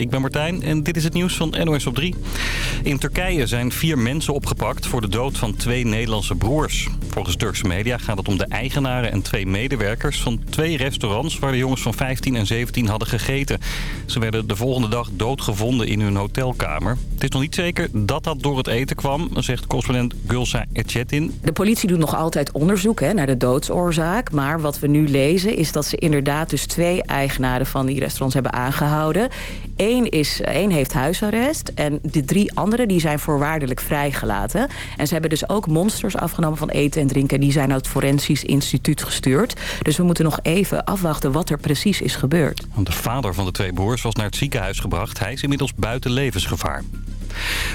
Ik ben Martijn en dit is het nieuws van NOS op 3. In Turkije zijn vier mensen opgepakt voor de dood van twee Nederlandse broers. Volgens Turkse media gaat het om de eigenaren en twee medewerkers van twee restaurants... waar de jongens van 15 en 17 hadden gegeten. Ze werden de volgende dag doodgevonden in hun hotelkamer. Het is nog niet zeker dat dat door het eten kwam, zegt correspondent Gulsa Etchetin. De politie doet nog altijd onderzoek hè, naar de doodsoorzaak. Maar wat we nu lezen is dat ze inderdaad dus twee eigenaren van die restaurants hebben aangehouden... Eén, is, één heeft huisarrest en de drie anderen die zijn voorwaardelijk vrijgelaten. En ze hebben dus ook monsters afgenomen van eten en drinken. Die zijn naar het Forensisch Instituut gestuurd. Dus we moeten nog even afwachten wat er precies is gebeurd. De vader van de twee broers was naar het ziekenhuis gebracht. Hij is inmiddels buiten levensgevaar.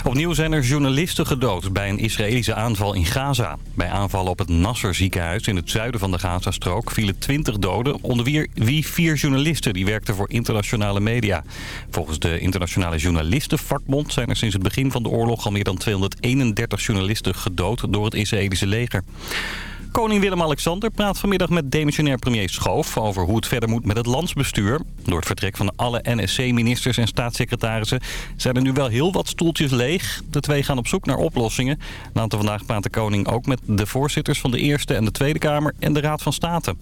Opnieuw zijn er journalisten gedood bij een Israëlische aanval in Gaza. Bij aanvallen op het Nasser ziekenhuis in het zuiden van de Gazastrook vielen 20 doden. Onder wie vier journalisten die werkten voor internationale media. Volgens de internationale journalistenvakbond zijn er sinds het begin van de oorlog al meer dan 231 journalisten gedood door het Israëlische leger. Koning Willem-Alexander praat vanmiddag met demissionair premier Schoof... over hoe het verder moet met het landsbestuur. Door het vertrek van alle NSC-ministers en staatssecretarissen... zijn er nu wel heel wat stoeltjes leeg. De twee gaan op zoek naar oplossingen. Later vandaag praat de koning ook met de voorzitters van de Eerste en de Tweede Kamer... en de Raad van State.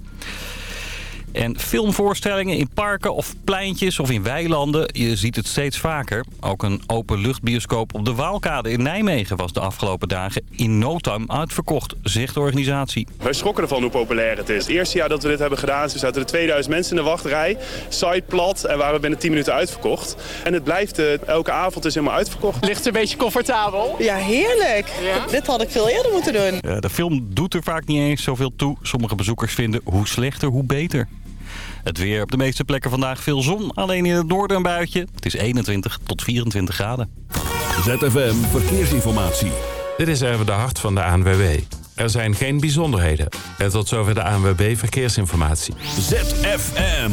En filmvoorstellingen in parken of pleintjes of in weilanden, je ziet het steeds vaker. Ook een openluchtbioscoop op de Waalkade in Nijmegen was de afgelopen dagen in no time uitverkocht, zegt de organisatie. Wij schrokken ervan hoe populair het is. Het eerste jaar dat we dit hebben gedaan, zaten er 2000 mensen in de wachtrij, site plat en waren we binnen 10 minuten uitverkocht. En het blijft, uh, elke avond is helemaal uitverkocht. Ligt een beetje comfortabel? Ja, heerlijk. Dit had ik veel eerder moeten doen. De film doet er vaak niet eens zoveel toe. Sommige bezoekers vinden hoe slechter, hoe beter. Het weer op de meeste plekken vandaag veel zon. Alleen in het noorden een buitje. Het is 21 tot 24 graden. ZFM Verkeersinformatie. Dit is even de hart van de ANWB. Er zijn geen bijzonderheden. En tot zover de ANWB Verkeersinformatie. ZFM.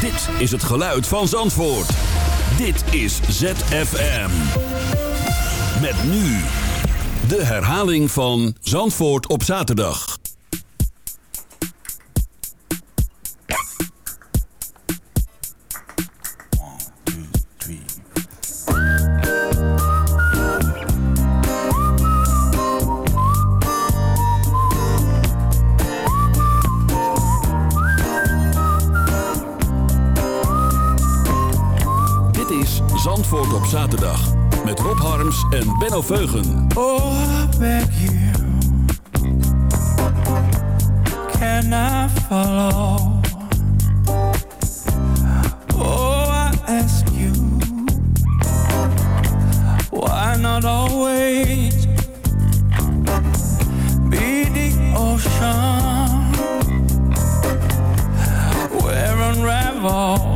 Dit is het geluid van Zandvoort. Dit is ZFM. Met nu de herhaling van Zandvoort op zaterdag. Harms en Benno Veugen. Oh, I beg you. Can I follow? Oh, I ask you. Why not always be the ocean? Where unravel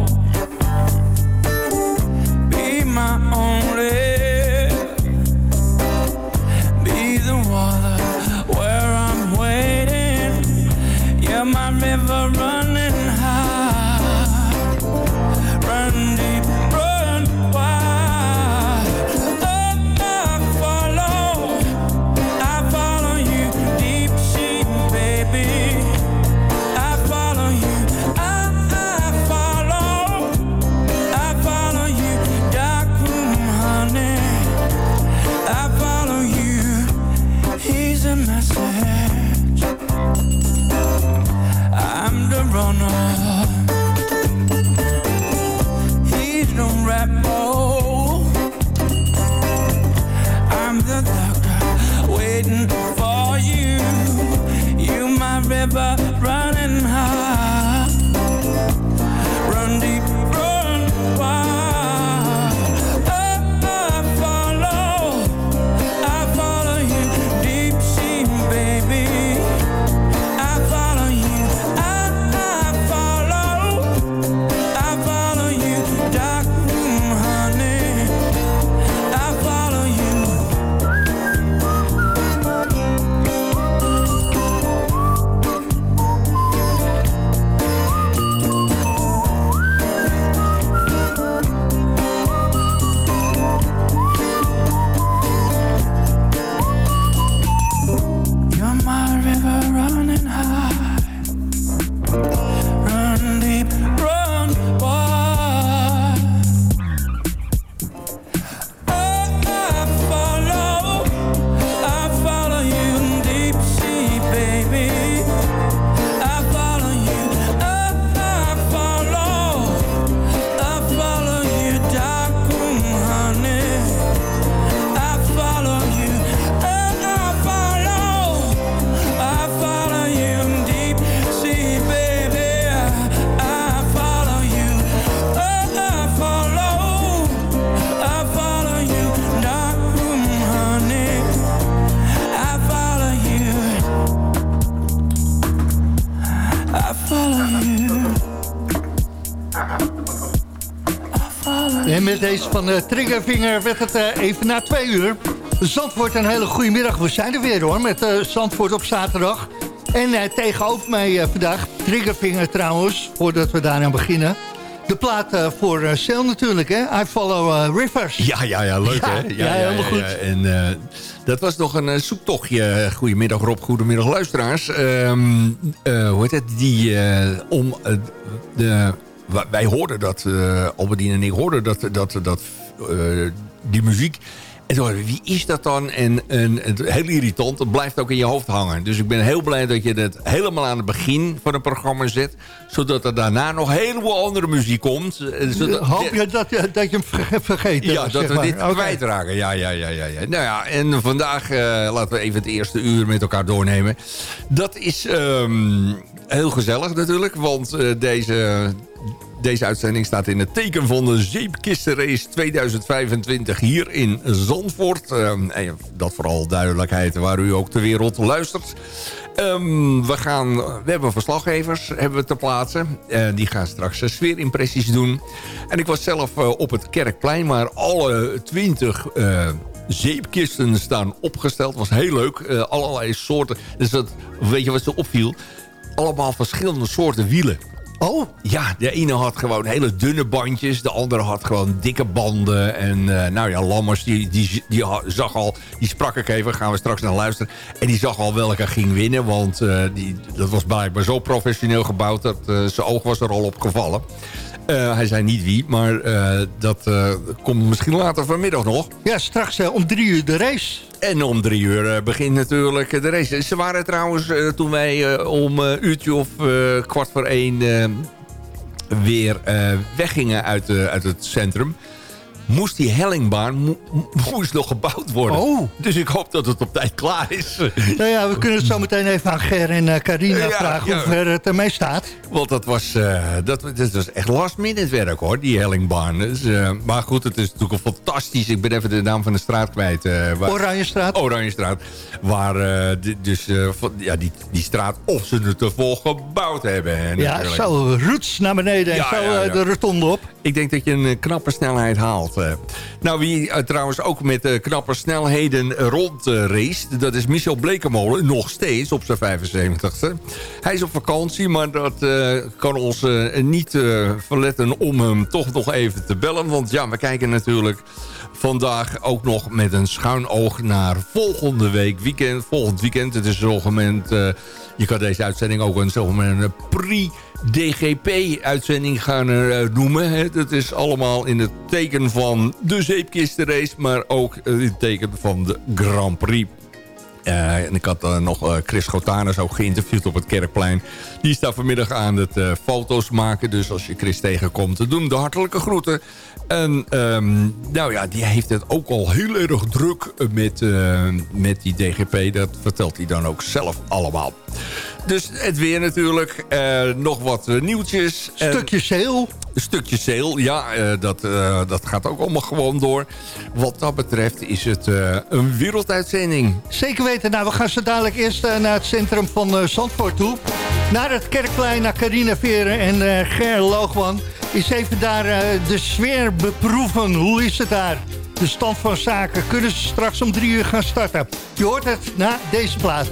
En met deze van Triggerfinger Triggervinger werd het eh, even na twee uur. Zandvoort, een hele goede middag. We zijn er weer hoor, met eh, Zandvoort op zaterdag. En tegenover mij vandaag, Triggervinger trouwens, voordat we daaraan beginnen... De plaat voor uh, natuurlijk, hè? I Follow Rivers. Ja, ja, ja, leuk ja, hè? Ja, ja, helemaal goed. En dat was nog een zoektochtje. Goedemiddag Rob, goedemiddag luisteraars. Um, hoe heet het? Die om de wij hoorden dat, Albedien en ik hoorden dat, dat, dat die muziek. En toen wie is dat dan? En, en, en, heel irritant, het blijft ook in je hoofd hangen. Dus ik ben heel blij dat je het helemaal aan het begin van het programma zet. Zodat er daarna nog heleboel andere muziek komt. Eh, zodat, Hoop je dat, dat je hem vergeet? Ja, dat we dit okay. kwijtraken. Ja, ja, ja, ja, ja. Nou ja, en vandaag uh, laten we even het eerste uur met elkaar doornemen. Dat is um, heel gezellig natuurlijk. Want uh, deze deze uitzending staat in het teken van de Zeepkistenrace 2025 hier in Zandvoort. En dat vooral duidelijkheid waar u ook ter wereld luistert. Um, we, gaan, we hebben verslaggevers hebben we te plaatsen. Uh, die gaan straks sfeerimpressies doen. En ik was zelf uh, op het Kerkplein waar alle 20 uh, zeepkisten staan opgesteld. was heel leuk. allerlei soorten. Dus dat, weet je wat ze opviel? Allemaal verschillende soorten wielen. Oh? Ja, de ene had gewoon hele dunne bandjes. De andere had gewoon dikke banden. En uh, nou ja, Lammers, die, die, die zag al... Die sprak ik even, gaan we straks naar luisteren. En die zag al welke ging winnen. Want uh, die, dat was blijkbaar zo professioneel gebouwd... dat uh, zijn oog was er al op gevallen. Uh, hij zei niet wie, maar uh, dat uh, komt misschien later vanmiddag nog. Ja, straks om drie uur de race. En om drie uur begint natuurlijk de race. Ze waren trouwens, toen wij om een uurtje of kwart voor één weer weggingen uit, uit het centrum moest die hellingbaan mo moest nog gebouwd worden. Oh. Dus ik hoop dat het op tijd klaar is. Nou ja, we kunnen het zo meteen even aan Ger en uh, Carina ja, vragen ja. hoe ver het ermee staat. Want dat was, uh, dat, dat was echt last minute werk hoor, die hellingbaan. Dus, uh, maar goed, het is natuurlijk een fantastisch... Ik ben even de naam van de straat kwijt. waar, Oranjestraat. Oranjestraat. Waar dus ja, die, die straat of ze het ervoor gebouwd hebben. En ja, zo roots naar beneden en zo de rotonde op. Ik denk dat je een knappe snelheid haalt. Nou, wie uh, trouwens ook met uh, knappe snelheden rondrace... Dat is Michel Blekemolen, nog steeds op zijn 75ste. Hij is op vakantie, maar dat kan ons niet verletten om hem toch nog even te bellen. Want ja, we kijken natuurlijk vandaag ook nog met een schuin oog naar volgende week weekend. Volgend weekend, het is moment... je kan deze uitzending ook een zo'n pre DGP-uitzending gaan uh, noemen. Hè. Dat is allemaal in het teken van de zeepkistenrace... maar ook in het teken van de Grand Prix. Uh, en ik had nog Chris Gotanus ook geïnterviewd op het Kerkplein. Die staat vanmiddag aan het foto's maken. Dus als je Chris tegenkomt, doen de hartelijke groeten. En um, nou ja, die heeft het ook al heel erg druk met, met die DGP. Dat vertelt hij dan ook zelf allemaal. Dus het weer natuurlijk. Uh, nog wat uh, nieuwtjes. Stukje sale. Een stukje sale, ja. Uh, dat, dat gaat ook allemaal gewoon door. Wat dat betreft is het een werelduitzending. Zeker weten. Nou, we gaan zo dadelijk eerst naar het centrum van Zandvoort toe. Naar het Kerkplein, naar Carina Veren en Ger Loogman. Is even daar de sfeer beproeven. Hoe is het daar? De stand van zaken. Kunnen ze straks om drie uur gaan starten? Je hoort het na deze plaats.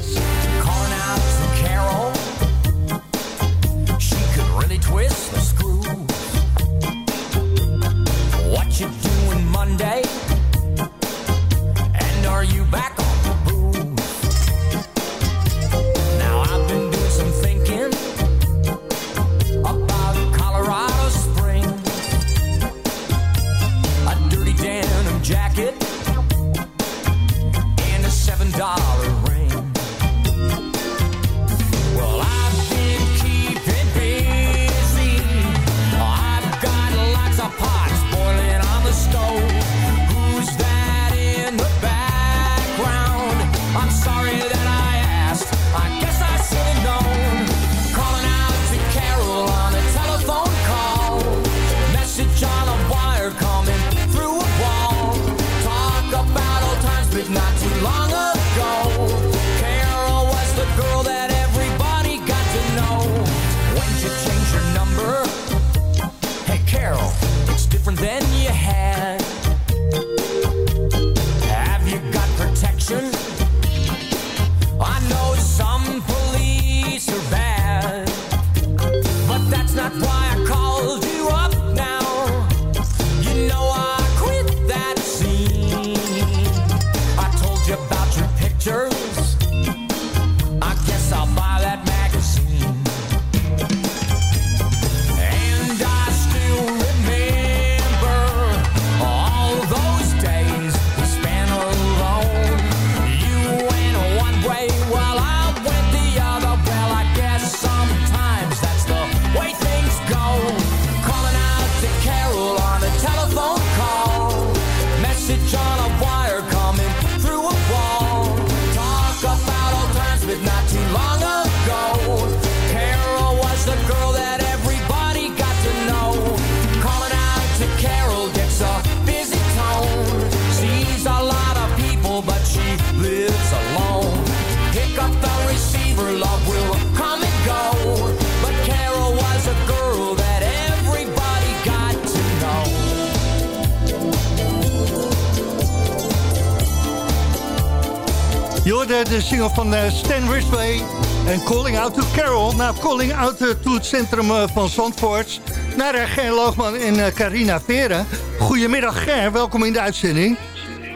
De single van eh, Stan Ridgway en Calling Out to Carol. Nou, Calling Out eh, to het centrum eh, van Zandvoort. Naar Ger Loogman en Carina Veren. Goedemiddag Ger, welkom in de uitzending.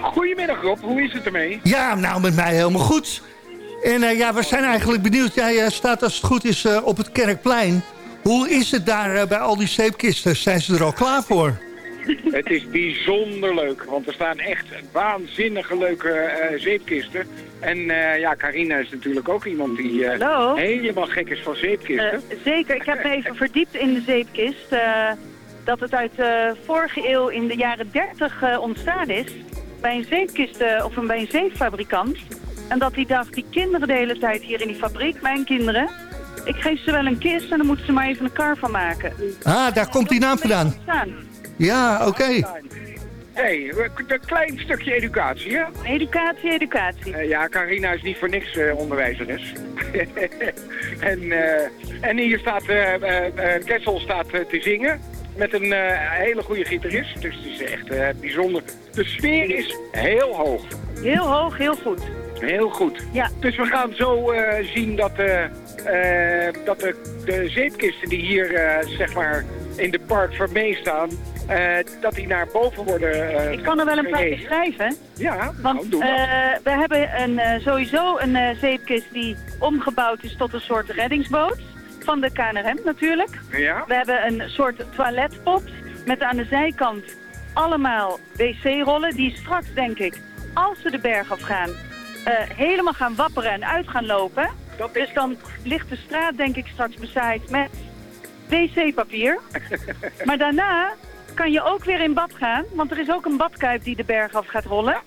Goedemiddag Rob, hoe is het ermee? Ja, nou met mij helemaal goed. En ja, we zijn eigenlijk benieuwd. Jij staat als het goed is op het Kerkplein. Hoe is het daar bij al die zeepkisten? Zijn ze er al klaar voor? Het is bijzonder leuk, want er staan echt waanzinnige leuke zeepkisten. En uh, ja, Carina is natuurlijk ook iemand die uh, helemaal gek is van zeepkisten. Uh, zeker, ik heb me even verdiept in de zeepkist. dat het uit de vorige eeuw in de jaren 30 ontstaan is. Bij een zeepkist of een, bij een zeepfabrikant. En dat die dacht, die kinderen de hele tijd hier in die fabriek, mijn kinderen... Ik geef ze wel een kist en dan moeten ze maar even een kar van maken. Ah, daar komt die naam vandaan. Ja, oké. Hey, een klein stukje educatie, hè? Educatie, educatie. Uh, ja, Carina is niet voor niks uh, onderwijzeres. en, uh, en hier staat, Kessel staat te zingen met een hele goede gitarist. Dus het is echt bijzonder. De sfeer is heel hoog. Heel hoog, heel goed. Heel goed. Ja. Dus we gaan zo zien dat, dat de, de zeepkisten die hier, zeg maar, in de park vermee staan uh, dat die naar boven worden uh, Ik kan er wel een paar beschrijven. Ja, Want nou, uh, we hebben een, sowieso een zeepkist die omgebouwd is tot een soort reddingsboot. Van de KNRM natuurlijk. Ja. We hebben een soort toiletpot met aan de zijkant allemaal wc-rollen. Die straks denk ik, als ze de berg afgaan, helemaal gaan wapperen en uit gaan lopen. Dat Dus dan ligt de straat denk ik straks bezaaid met wc-papier. maar daarna kan je ook weer in bad gaan. Want er is ook een badkuip die de berg af gaat rollen.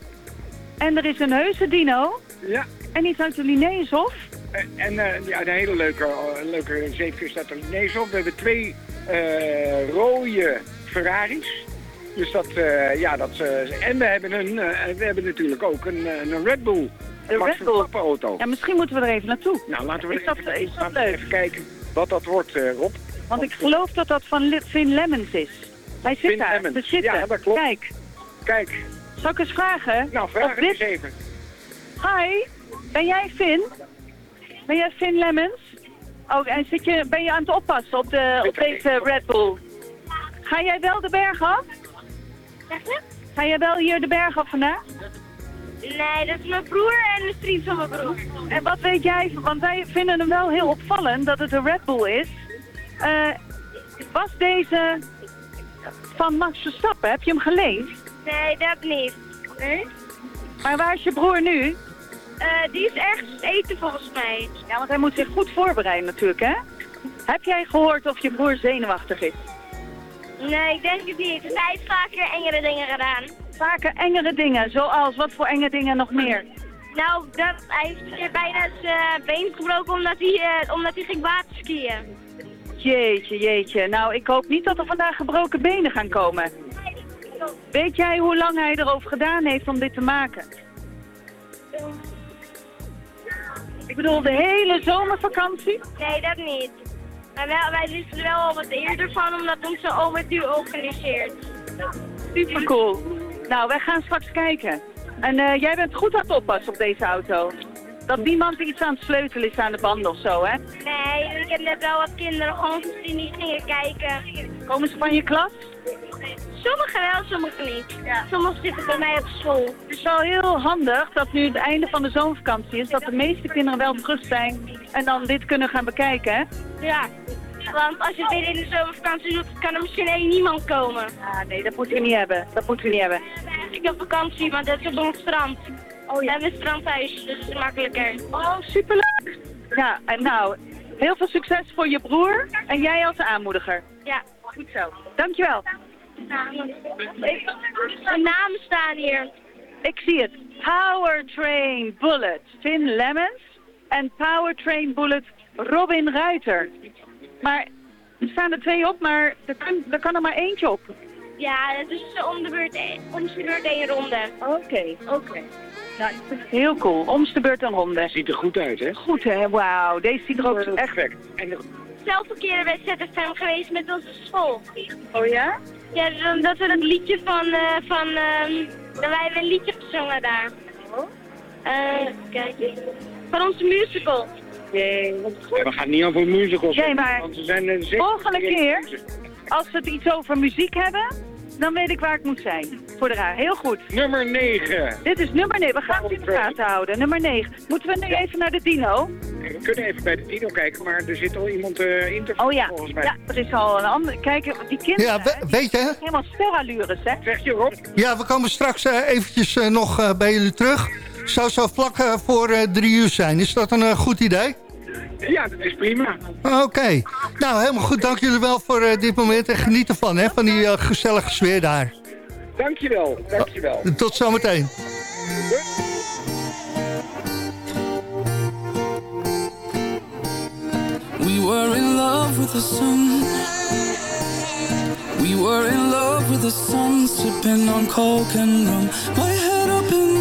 En er is een heuse dino. Ja. En iets uit de Linnaeushof. En, en uh, ja, een hele leuke, uh, leuke zeepkist uit de Linnaeushof. We hebben twee uh, rode Ferraris. Dus dat, ja, dat... en we hebben, een, we hebben natuurlijk ook een, een Red Bull. Een Red Bull. auto. Ja, misschien moeten we er even naartoe. Nou, laten we is dat, even, is dat leuk? even kijken wat dat wordt, Rob. Want ik geloof dat dat van Finn Lemmens is. Hij zit daar, zitten. Ja, dat klopt. Kijk. Kijk. Zal ik eens vragen? Nou, vraag dit... eens even. Hi, ben jij Finn? Ben jij Finn Lemmens? Oh, en zit je, ben je aan het oppassen op, de, op deze Red Bull? Ga jij wel de berg af? Ga jij wel hier de berg af vandaag? Nee, dat is mijn broer en de vriend van mijn broer. En wat weet jij, want wij vinden hem wel heel opvallend dat het een Red Bull is. Uh, was deze van Max Verstappen? Heb je hem geleend? Nee, dat niet. Nee? Maar waar is je broer nu? Uh, die is ergens eten volgens mij. Ja, want hij moet zich goed voorbereiden natuurlijk, hè? Heb jij gehoord of je broer zenuwachtig is? Nee, ik denk het niet. Hij heeft vaker engere dingen gedaan. Vaker engere dingen? Zoals, wat voor enge dingen nog meer? Nou, dat, hij heeft bijna zijn been gebroken omdat hij, uh, omdat hij ging waterskiën. Jeetje, jeetje. Nou, ik hoop niet dat er vandaag gebroken benen gaan komen. Weet jij hoe lang hij erover gedaan heeft om dit te maken? Ik bedoel, de hele zomervakantie? Nee, dat niet. Maar wel, wij wisten er wel al wat eerder van, omdat onze oom het nu organiseert. Super cool. Nou, wij gaan straks kijken. En uh, jij bent goed aan het oppassen op deze auto dat niemand iets aan het sleutelen is aan de band of zo, hè? Nee, ik heb net wel wat kinderen gewoon die niet gingen kijken. Komen ze van je klas? Sommigen wel, sommigen niet. Ja. Sommigen zitten bij mij op school. Het is wel heel handig dat nu het einde van de zomervakantie is, dat de meeste kinderen wel terug zijn en dan dit kunnen gaan bekijken, hè? Ja, want als je weer in de zomervakantie doet, kan er misschien één niemand komen. Ah, nee, dat moeten we niet hebben. Dat moeten we niet hebben. Ik heb vakantie, want het is op ons strand. Oh, ja. We hebben een strandhuis, dus het is makkelijker. Oh, superleuk. Ja, en nou, heel veel succes voor je broer en jij als aanmoediger. Ja. Goed zo. Dankjewel. De namen staan hier. Ik zie het. Powertrain Bullet, Finn Lemmens. En Powertrain Bullet, Robin Ruiter. Maar er staan er twee op, maar er kan, er kan er maar eentje op. Ja, het is om de beurt, om de beurt één ronde. Oké, oké. Nou, heel cool. Omste beurt een ronde. Ziet er goed uit, hè? Goed, hè? Wauw. Deze ziet er ook echt... Perfect. En zelf een keer bij ZFM geweest met onze school. Oh ja? Ja, dat we een liedje van... Uh, van uh, wij hebben een liedje gezongen daar. Oh. Eh, kijk. Van onze musical. Nee, we gaan niet over musicals. Nee, maar Want ze zijn een volgende keer, als we het iets over muziek hebben, dan weet ik waar ik moet zijn. Voor de raar. Heel goed. Nummer 9. Dit is nummer 9. We gaan het in de gaten houden. Nummer 9. Moeten we nu even naar de dino? We kunnen even bij de dino kijken, maar er zit al iemand eh in te Oh ja. volgens mij. Ja, er is al een ander. Kijk, die kinderen. Ja, we- weet je? Helemaal sterallures, hè? Zeg je Rob? Ja, we komen straks eh, eventjes eh, nog eh, bij jullie terug. Zou zo vlak voor eh, drie uur zijn. Is dat een goed idee? Ja, dat is prima. Oké. Nou, helemaal goed. Dank jullie wel voor eh, dit moment. En geniet ervan, hè, van die eh, gezellige sfeer daar. Dankjewel, dankjewel. Tot zometeen. We were in love with the sun. We were in love with the sun, sipping on coke and rum. My head up in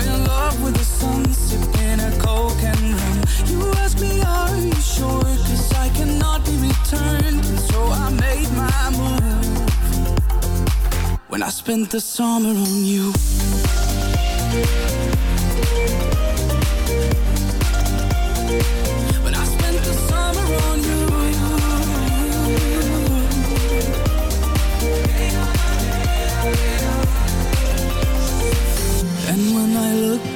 In love with the a coke and rum. You asked me, are you sure? Cause I cannot be returned. So I made my move. When I spent the summer on you.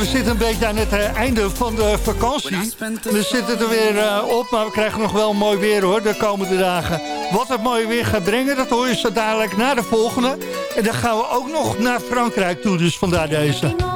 We zitten een beetje aan het eh, einde van de vakantie. We zitten er weer eh, op, maar we krijgen nog wel mooi weer hoor, de komende dagen. Wat het mooie weer gaat brengen, dat hoor je zo dadelijk na de volgende. En dan gaan we ook nog naar Frankrijk toe, dus vandaar deze.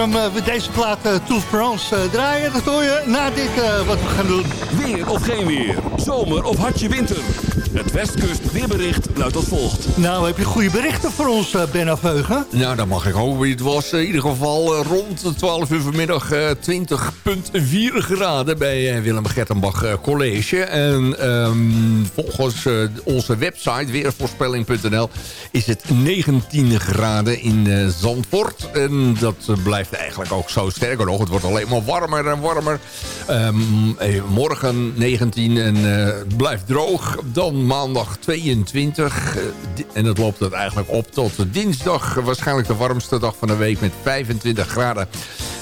Waarom eh, we deze plaat uh, Tour France uh, draaien, dat hoor je na dit uh, wat we gaan doen. Weer of geen weer, zomer of hartje winter. Het Westkust weerbericht luidt als volgt. Nou, heb je goede berichten voor ons, uh, Ben Aveugen? Nou, dat mag ik hopen. Het was in ieder geval rond 12 uur vanmiddag 20,4 graden bij Willem Gertenbach College. En um, volgens onze website weervoorspelling.nl is het 19 graden in Zandvoort. En dat blijft eigenlijk ook zo. Sterker nog, het wordt alleen maar warmer en warmer. Um, morgen 19 en het blijft droog. Dan maandag 22. En dat loopt het eigenlijk op tot dinsdag. Waarschijnlijk de warmste dag van de week met 25 graden.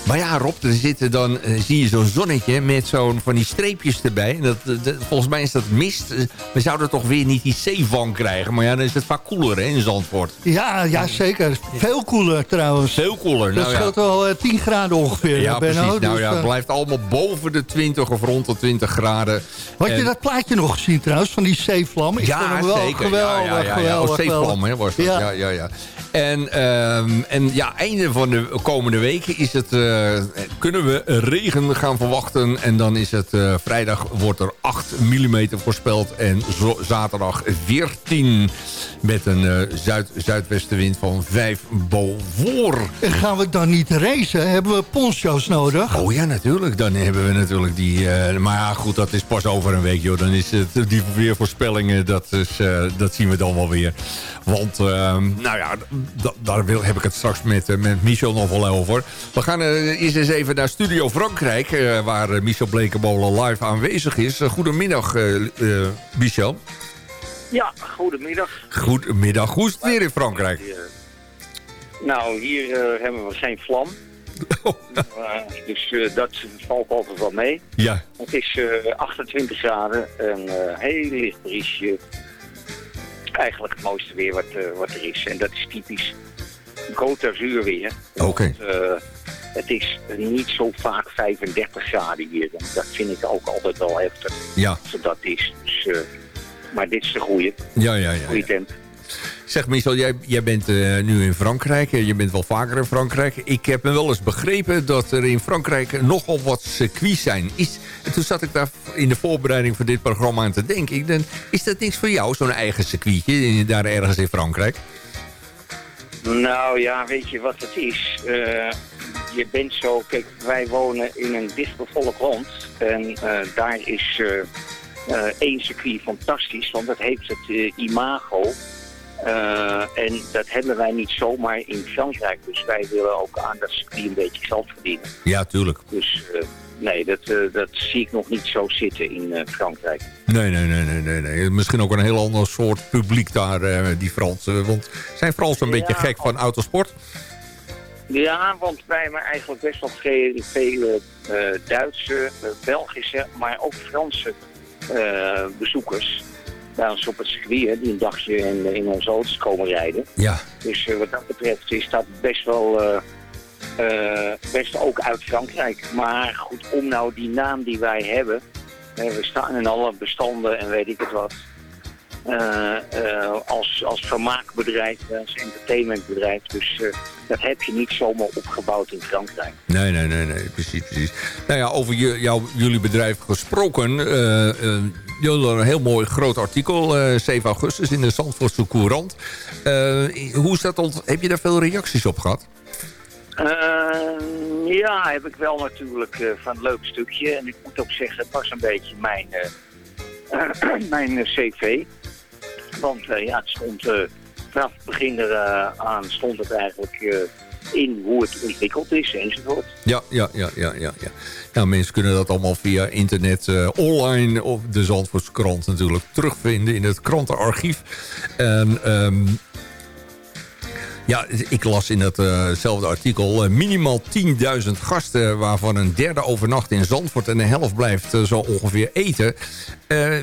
Maar ja, Rob, er zitten dan, uh, zie je zo'n zonnetje met zo'n van die streepjes erbij. En dat, dat, volgens mij is dat mist. We zouden toch weer niet die zeevang krijgen. Maar ja, dan is het vaak koeler hè, in Zandvoort. Ja, ja, zeker. Veel koeler trouwens. Veel koeler. Dat nou, scheelt ja. wel uh, 10 graden ongeveer. Ja, precies. Nou dus, ja, het blijft allemaal boven de 20 of rond de 20 graden. Had je dat plaatje nog gezien trouwens, van die zeevlam? Ik ja, hem wel zeker. geweldig, ja, ja, ja, geweldig, Oh, zeevlam, hè, was dat. Ja. Ja. Ja, En, ehm, en ja, einde van de komende weken is het, eh, kunnen we regen gaan verwachten. En dan is het eh, vrijdag wordt er 8 mm voorspeld. En zaterdag 14 met een eh, zuid-zuidwestenwind van 5 boven. En gaan we dan niet racen? Hebben we poncho's nodig? Oh ja, natuurlijk. Dan hebben we natuurlijk die... eh, maar ja, goed, dat is pas over een week, joh. Dan is het, die weervoorspellingen, dat, is, eh, dat zien we dan wel weer. Want, ehm, nou ja, da- daar wil, heb ik het straks met, eh, met Michel nog wel over. We gaan eh, eerst eens even naar Studio Frankrijk... eh, waar eh, Michel Blekenmolen live aanwezig is. Goedemiddag, Michel. Ja, goedemiddag. Goedemiddag. Hoe is het weer in Frankrijk? Nou, hier hebben we geen vlam. Eh, dus dat valt altijd wel mee. Ja. Het is eh, 28 graden, een heel licht briesje. Eigenlijk het mooiste weer wat, wat er is. En dat is typisch Côte d'Azur weer. Oké. Het is niet zo vaak 35 graden hier. Dat vind ik ook altijd wel heftig. Ja. Dat is. Dus, eh, maar dit is de goede. Ja, ja, ja. Goede temp. Zeg Michel, jij, jij bent eh, nu in Frankrijk. Eh, Je bent wel vaker in Frankrijk. Ik heb me wel eens begrepen dat er in Frankrijk nogal wat circuits zijn. Is, en toen zat ik daar in de voorbereiding van dit programma aan te denken. Ik denk, is dat niks voor jou, zo'n eigen circuitje daar ergens in Frankrijk? Nou ja, weet je wat het is? Eh, je bent zo... Kijk, wij wonen in een dichtbevolkt land. En eh, daar is eh, eh, één circuit fantastisch. Want dat heeft het imago. En dat hebben wij niet zomaar in Frankrijk. Dus wij willen ook aan dat circuit een beetje geld verdienen. Ja, tuurlijk. Dus nee, dat, dat zie ik nog niet zo zitten in Frankrijk. Nee, nee, nee, nee, nee. Misschien ook een heel ander soort publiek daar, die Fransen. Want zijn Fransen een beetje gek van autosport? Ja, want wij hebben eigenlijk best wel veel, vele eh, Duitse, eh, Belgische, maar ook Franse eh, bezoekers bij ons op het circuit, hè, die een dagje in, in onze auto's komen rijden. Ja. Dus wat dat betreft is dat best wel, best ook uit Frankrijk. Maar goed, om nou die naam die wij hebben, we staan in alle bestanden en weet ik het wat. Eh, eh, als, als vermaakbedrijf, eh, als entertainmentbedrijf. Dus dat heb je niet zomaar opgebouwd in Frankrijk. Nee, nee, nee, nee, precies, precies. Nou ja, over jullie bedrijf gesproken. jullie hadden een heel mooi groot artikel, eh 7 augustus, in de Zandvoortse Courant. Hoe is dat heb je daar veel reacties op gehad? Eh, ja, heb ik wel natuurlijk van een leuk stukje. En ik moet ook zeggen, het was een beetje mijn, mijn cv. Want eh, ja, het stond eh, vanaf het begin eraan stond het eigenlijk eh, in hoe het ontwikkeld is enzovoort. Ja, ja, ja, ja, ja. ja. Nou, mensen kunnen dat allemaal via internet eh, online of de Zandvoortse krant natuurlijk terugvinden in het krantenarchief. En ehm, ja, ik las in datzelfde artikel eh, minimaal 10.000 gasten... waarvan een derde overnacht in Zandvoort en de helft blijft eh, zo ongeveer eten. Eh,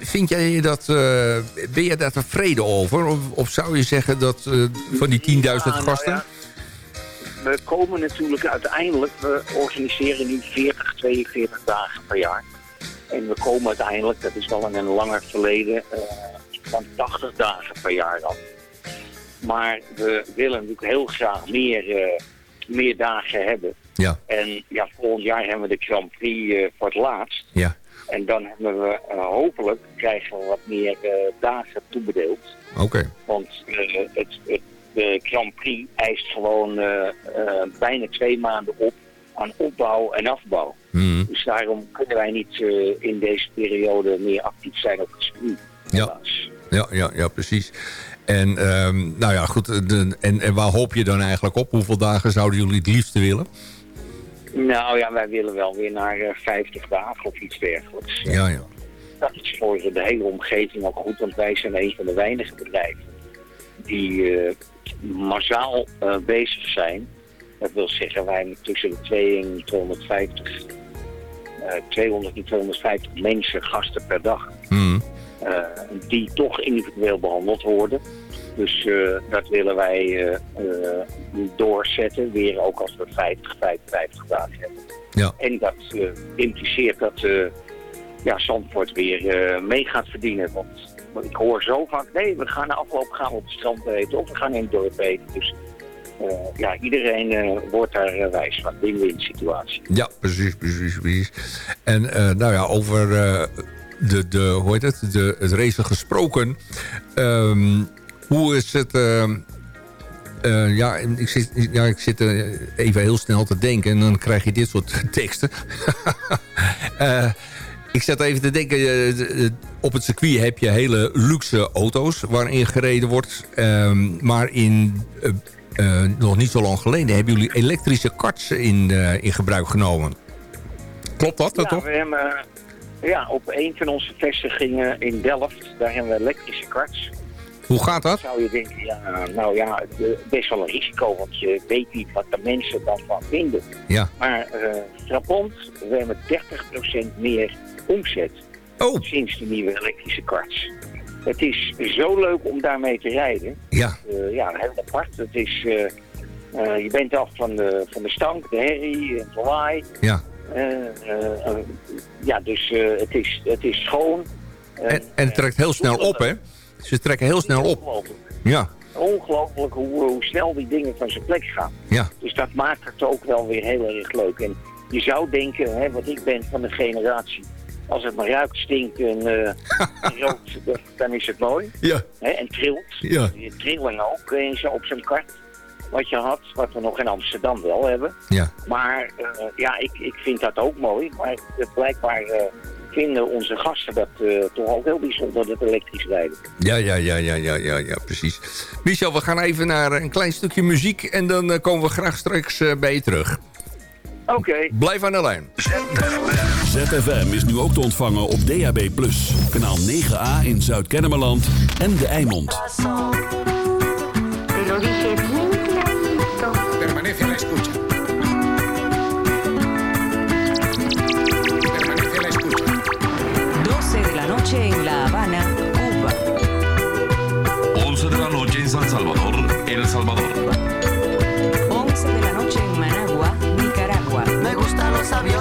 vind jij dat, eh, ben je daar tevreden over? Of, of zou je zeggen dat eh, van die 10.000 Ja, nou gasten... ja, we komen natuurlijk uiteindelijk, we organiseren nu 40, 42 dagen per jaar. En we komen uiteindelijk, dat is wel in een langer verleden, eh, van 80 dagen per jaar dan. Maar we willen natuurlijk heel graag meer, eh, meer dagen hebben. Ja. En ja, volgend jaar hebben we de Grand Prix eh, voor het laatst. Ja. En dan hebben we eh, hopelijk krijgen we wat meer dagen toebedeeld. Oké. Want het, het, de Grand Prix eist gewoon bijna twee maanden op aan opbouw en afbouw. Mhm. Dus daarom kunnen wij niet in deze periode meer actief zijn op het circuit. Ja. Ja, ja, ja, precies. En, ehm, nou ja, goed. De, en, en waar hoop je dan eigenlijk op? Hoeveel dagen zouden jullie het liefste willen? Nou ja, wij willen wel weer naar eh, 50 dagen of iets dergelijks. Ja, ja. Dat is voor de hele omgeving ook goed, want wij zijn een van de weinige bedrijven die eh, massaal eh, bezig zijn. Dat wil zeggen, wij hebben tussen de 200 en 250, eh 200 en 250 mensen, gasten per dag, Mhm. Eh, die toch individueel behandeld worden. Dus eh, dat willen wij eh, doorzetten, weer ook als we 50, 55 dagen hebben. Ja. En dat impliceert dat ja, Zandvoort weer eh, mee gaat verdienen. Want, ik hoor zo vaak, nee, we gaan na afloop gaan we op het strand eten of we gaan in het dorp eten. Dus ja, iedereen wordt daar wijs van, win-win situatie. Ja, precies, precies, precies. En nou ja, over de, de, hoe heet het, de, het racen gesproken. Ehm, hoe is het... ehm, eh, ja, ik zit, ja, ik zit eh, even heel snel te denken en dan krijg je dit soort teksten. Eh, ik zat even te denken, eh, de- de- op het circuit heb je hele luxe auto's waarin gereden wordt. Ehm, maar in, eh, eh, nog niet zo lang geleden hebben jullie elektrische karts in, eh, in gebruik genomen. Klopt dat, ja, toch? We hebben, eh, ja, op een van onze vestigingen in Delft, daar hebben we elektrische karts. Hoe gaat dat? zou je denken, ja, nou ja, best wel een risico, want je weet niet wat de mensen dan van vinden. Ja. Maar frappant, we hebben 30% meer omzet oh. sinds de nieuwe elektrische karts. Het is zo leuk om daarmee te rijden. Ja. Eh, ja, heel apart. Het is, eh, je bent af van de, van de stank, de herrie, het lawaai. Ja. Eh, eh, eh, ja, dus het, is, het is schoon. En, en het trekt heel snel op, hè? Ze trekken heel snel op. Ongelooflijk. Ja, Ongelooflijk hoe, hoe snel die dingen van zijn plek gaan. ja. Dus dat maakt het ook wel weer heel erg leuk. En je zou denken, hè, want ik ben van de generatie... als het maar ruikt, stinkt en rookt, dat- dan is het mooi. Ja. Hè, en trilt. Ja. Die trilling ook in zo op zijn kart. Wat je had, wat we nog in Amsterdam wel hebben. Ja. Maar eh, ja, ik, ik vind dat ook mooi. Maar het, blijkbaar eh, vinden onze gasten dat eh, toch ook heel bijzonder, dat elektrisch rijden. Ja, ja, ja, ja, ja, ja, ja, precies. Michel, we gaan even naar een klein stukje muziek... en dan komen we graag straks eh, bij je terug. Oké. Blijf aan de lijn. ZFM is nu ook te ontvangen op DAB+. Kanaal 9A in Zuid-Kennemerland en De Eimond. Permanece a la escucha. Permanece a la escucha. 12 de la noche en La Habana, Cuba. 11 de la noche en San Salvador, El Salvador. 11 de la noche en Managua, Nicaragua. Me gustan los aviones,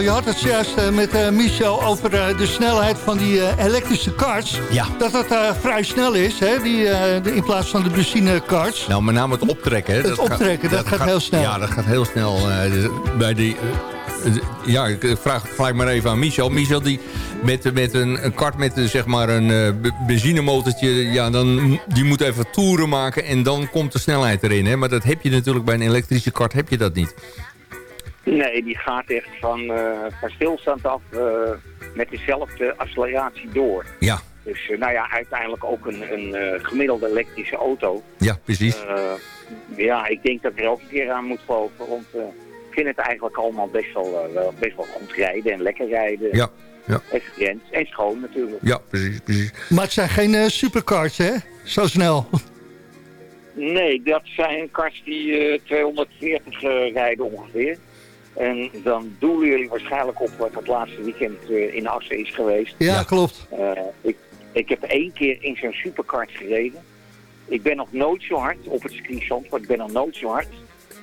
Je had het juist eh, met eh, Michel over eh, de snelheid van die elektrische karts. Ja. Dat dat vrij snel is, hè, die, in plaats van de benzinekarts. Nou, met name het optrekken. Hè. Het optrekken, dat gaat heel snel. Ja, dat gaat heel snel. bij die, ja, ik vraag het gelijk maar even aan Michel. Michel, die met, met een, een kart met zeg maar een be- benzinemotortje... Ja, dan, die moet even toeren maken en dan komt de snelheid erin. Hè? Maar dat heb je natuurlijk bij een elektrische kart heb je dat niet. Nee, die gaat echt van, eh, van stilstand af eh, met dezelfde acceleratie door. Ja. Dus eh, nou ja, uiteindelijk ook een, een eh, gemiddelde elektrische auto. Ja, precies. Eh, ja, ik denk dat ik er ook een keer aan moet geloven. Want ik vind het eigenlijk allemaal best wel, eh, best wel goed rijden en lekker rijden. Ja, ja. Efficiënt en schoon natuurlijk. Ja, precies, precies. Maar het zijn geen superkarts, hè? Zo snel. Nee, dat zijn karts die eh, 240 eh, rijden ongeveer. En dan doelen jullie waarschijnlijk op wat het laatste weekend eh, in Assen is geweest. Ja, klopt. Eh, ik, ik heb één keer in zo'n superkart gereden. Ik ben nog nooit zo hard op het circuit maar ik ben nog nooit zo hard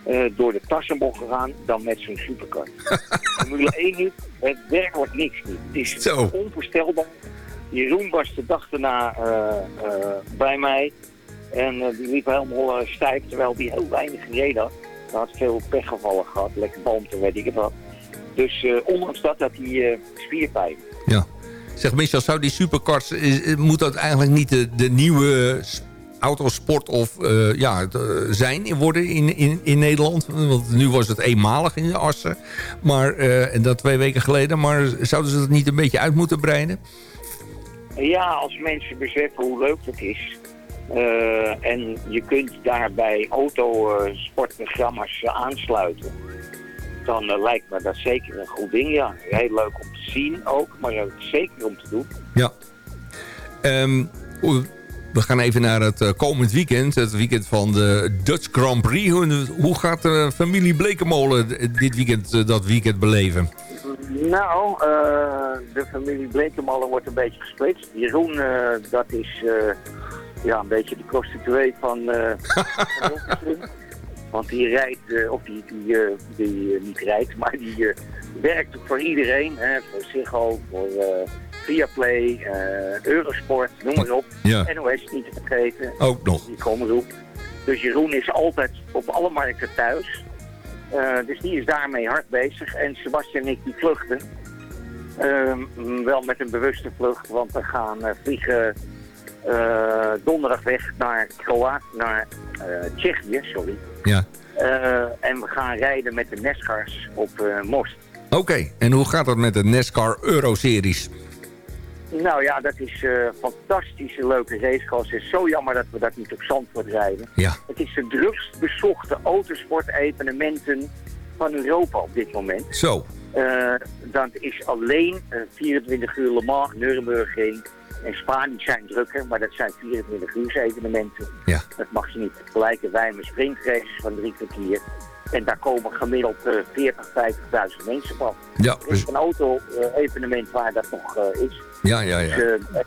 eh, door de Tassenbocht gegaan dan met zo'n superkart. Formule 1 nu, het werkelijk niks niet. Het is Zo. onvoorstelbaar. Jeroen was de dag daarna eh, eh, bij mij. En die liep helemaal eh, stijf, terwijl hij heel weinig gereden had. Hij had veel pechgevallen gehad, lekker en weet ik het wat. Dus eh, ondanks dat had hij eh, spierpijn. Ja. Zeg Michel, zou die superkarts, is- is- moet dat eigenlijk niet de, de nieuwe autosport of eh, ja, eh, zijn worden in, in, in Nederland? Want nu was het eenmalig in Assen, maar, eh, en dat twee weken geleden. Maar zouden ze dat niet een beetje uit moeten breiden? Ja, als mensen beseffen hoe leuk het is. Eh, en je kunt daarbij autosportprogramma's aansluiten. Dan eh, lijkt me dat zeker een goed ding, ja. Heel leuk om te zien ook, maar ook zeker om te doen. Ja. Ehm, we gaan even naar het eh, komend weekend. Het weekend van de Dutch Grand Prix. Hoe, hoe gaat de familie Blekemolen dit weekend, dat weekend beleven? Nou, eh, de familie Blekemolen wordt een beetje gesplitst. Jeroen, dat is eh, ja, een beetje de prostituee van, eh, van. Want die rijdt, eh, of die, die, eh, die niet rijdt, maar die werkt voor iedereen. Hè, voor Ziggo, voor Viaplay, Eurosport, noem maar op. Ja. NOS niet te vergeten. Ook nog. Die erop. Dus Jeroen is altijd op alle markten thuis. Dus die is daarmee hard bezig. En Sebastian en ik die vluchten. Ehm, wel met een bewuste vlucht, want we gaan vliegen donderdag weg naar Kroatië, naar eh, Tsjechië, sorry. Ja. Eh, en we gaan rijden met de Nescars op eh, Most. Oké, en hoe gaat dat met de NASCAR Euro-series? Nou ja, dat is eh fantastische leuke racecross. Het is zo jammer dat we dat niet op Zandvoort rijden. Ja. Het is de drukst bezochte autosportevenementen van Europa op dit moment. Zo. Eh, dat is alleen eh, 24 uur Le Mans, Nürburgring en Spa. Die zijn drukker, maar dat zijn 24 uur evenementen. Ja. Dat mag je niet vergelijken. Wij hebben sprintraces van drie kwartier. En daar komen gemiddeld eh 40, 50.000 mensen af. Ja, Er is een auto-evenement waar dat nog eh, is. Ja, ja, ja. Dus, eh,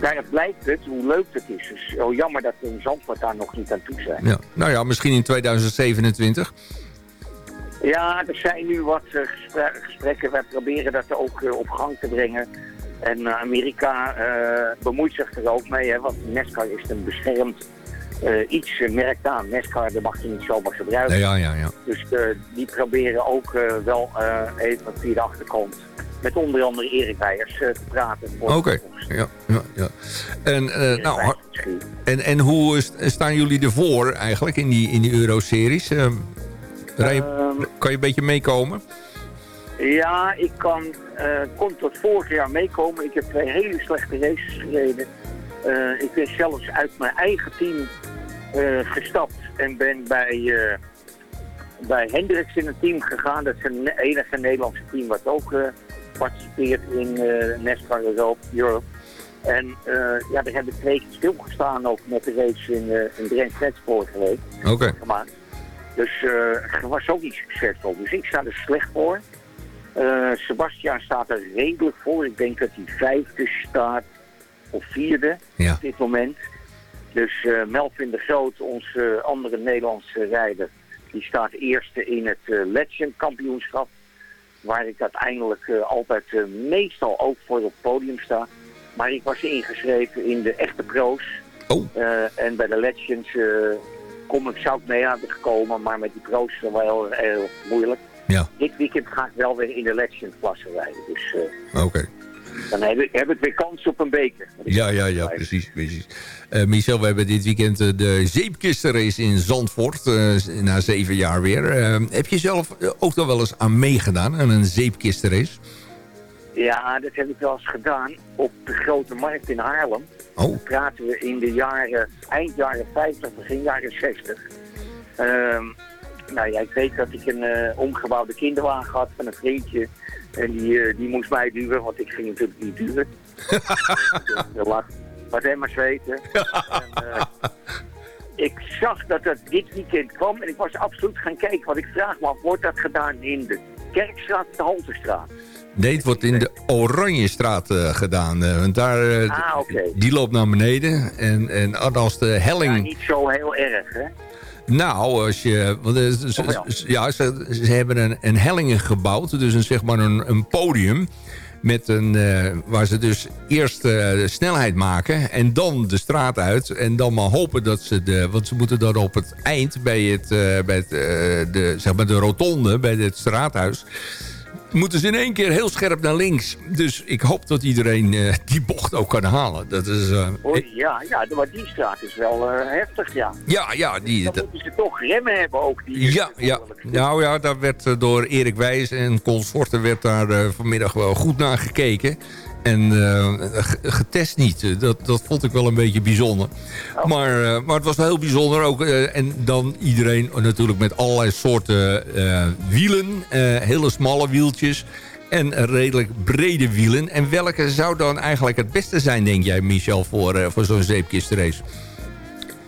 daaruit blijkt het hoe leuk het is. Dus oh, jammer dat we in Zandvoort daar nog niet aan toe zijn. ja. Nou ja, misschien in 2027. Ja, er zijn nu wat eh, gespre- gesprekken. Wij proberen dat ook eh, op gang te brengen. En eh, Amerika eh, bemoeit zich er ook mee, hè, want NASCAR is een beschermd eh, iets, merkt aan. NASCAR dat mag je niet zomaar gebruiken. Ja, ja, ja. Dus die proberen ook wel even via de achterkant met onder andere Erik Weijers te praten. Oké, ja, ja, ja. En, nou, en, en hoe staan jullie ervoor eigenlijk in die, in die Euro-series? Eh, Ehm, kan je een beetje meekomen? Ja, ik kan, eh, kon tot vorig jaar meekomen. Ik heb twee hele slechte races gereden. Eh, ik ben zelfs uit mijn eigen team eh, gestapt en ben bij, bij Hendricks in een team gegaan. Dat is ne- enige Nederlandse team wat ook participeert in NASCAR Europe. Europe. En ja, daar heb ik twee keer stilgestaan ook met de race in, in Brent vorige week Oké. gemaakt. Dus het was ook niet succesvol. Dus ik sta er slecht voor. Eh Sebastian staat er redelijk voor. Ik denk dat hij vijfde staat of vierde Ja. op dit moment. Dus eh, Melvin de Groot, onze andere Nederlandse rijder, die staat eerste in het eh, Legend kampioenschap. Waar ik uiteindelijk altijd meestal ook voor op het podium sta. Maar ik was ingeschreven in de echte pro's. Eh, en bij de Legends kom ik, zou ik mee hebben gekomen, maar met die pro's is dat wel heel, heel moeilijk. Ja. Dit weekend ga ik wel weer in de Legend klasse rijden. Dus eh, Oké. dan heb ik, heb ik weer kans op een beker. Ja, ja, ja, precies. precies. Eh, Michel, we hebben dit weekend eh, de zeepkistenrace in Zandvoort. na zeven jaar weer. Heb je zelf ook nog wel eens aan meegedaan aan een zeepkistenrace? Ja, dat heb ik wel eens gedaan op de Grote Markt in Haarlem. Oh. Dan praten we in de jaren, eind jaren 50, begin jaren 60. Nou ja, ik weet dat ik een eh, omgebouwde kinderwagen had van een vriendje. En die, eh, die moest mij duwen, want ik ging natuurlijk niet duwen. Laat, laat hem maar zweten. En, eh, ik zag dat dat dit weekend kwam en ik was absoluut gaan kijken. Want ik vraag me af, wordt dat gedaan in de Kerkstraat of de Halterstraat? Nee, het wordt in de Oranjestraat eh, gedaan. want daar, Ah, oké. Die loopt naar beneden. En, en als de helling... Ja, niet zo heel erg, hè? Nou, als je, want, eh, ze, ze- ja, ze, ze hebben een, een helling gebouwd. Dus een, zeg maar een, een podium. Met een, eh, waar ze dus eerst eh, de snelheid maken. En dan de straat uit. En dan maar hopen dat ze de... Want ze moeten dan op het eind bij, het, bij het, de, zeg maar de rotonde. Bij het straathuis. Moeten ze in één keer heel scherp naar links. Dus ik hoop dat iedereen eh, die bocht ook kan halen. Dat is... eh, Oei, ja, ja, maar die straat is wel eh, heftig, ja. ja, ja, die... Dan moeten ze toch remmen hebben ook. Die Ja, ja. Nou ja, daar werd eh, door Erik Wijs en consorten werd daar eh, vanmiddag wel goed naar gekeken. En eh, getest niet. Eh, Dat, dat vond ik wel een beetje bijzonder. Maar, eh, maar het was wel heel bijzonder ook. en dan iedereen natuurlijk met allerlei soorten wielen. hele smalle wieltjes. En redelijk brede wielen. En welke zou dan eigenlijk het beste zijn, denk jij, Michel, voor, voor zo'n zeepkistrace?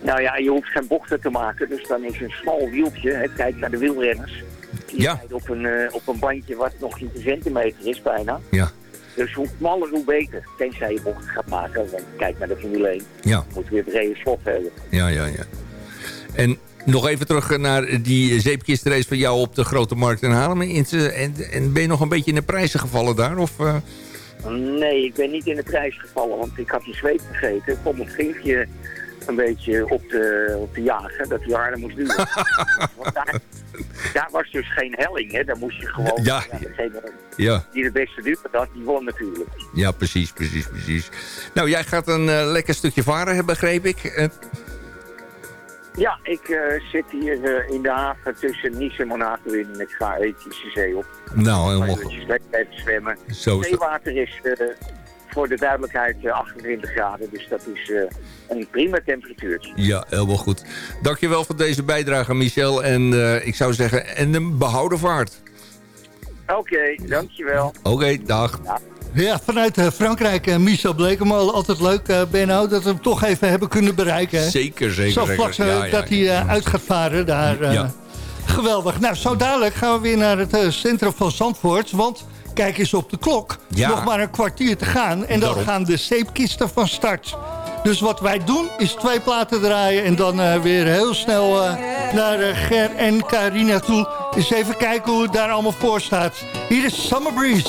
Nou ja, je hoeft geen bochten te maken, dus dan is een smal wieltje. Hè, kijk naar de wielrenners. Die Ja. rijden op een, op een bandje wat nog niet een centimeter is bijna. Ja. Dus hoe smaller, hoe beter. Tenzij je bochten gaat maken. Want kijk naar de Formule 1. Ja. Moet weer brede slot hebben. Ja, ja, ja. En nog even terug naar die zeepkistrace van jou op de Grote Markt in Haarlem. En, en, en ben je nog een beetje in de prijzen gevallen daar? Of, eh? Nee, ik ben niet in de prijs gevallen, want ik had die zweep vergeten. Ik kon mijn vinkje een beetje op de, op de jagen, dat hij harder moest duwen. want daar, daar was dus geen helling, hè. Daar moest je gewoon... Ja. Ja. die de beste duwen had, die won natuurlijk. Ja, precies, precies, precies. Nou, jij gaat een eh, lekker stukje varen, begreep ik. Eh, Ja, ik eh, zit hier in de haven tussen Nice en Monaco in en ik ga ethische zee op. nou, helemaal goed. even zwemmen. Zo is. Zeewater is voor de duidelijkheid eh, 28 graden, dus dat is eh, een prima temperatuurtje. Ja, helemaal goed. Dankjewel voor deze bijdrage, Michel. En eh, ik zou zeggen, en een behouden vaart. Oké, dankjewel. Oké, dag. Ja, vanuit eh, Frankrijk, eh, Michel Blekemolen. Altijd leuk, eh Benno, dat we hem toch even hebben kunnen bereiken. hè? Zeker, zeker, Zo vlak zeker. eh, Ja, ja, dat hij eh, uit gaat varen daar. eh, Ja. Geweldig. Nou, zo dadelijk gaan we weer naar het eh, centrum van Zandvoort. Want kijk eens op de klok. Ja. Nog maar een kwartier te gaan. En dan Daarom. gaan de zeepkisten van start. Dus wat wij doen is twee platen draaien. En dan eh, weer heel snel eh, naar eh, Ger en Carina toe. Eens even kijken hoe het daar allemaal voor staat. Hier is Summer Breeze.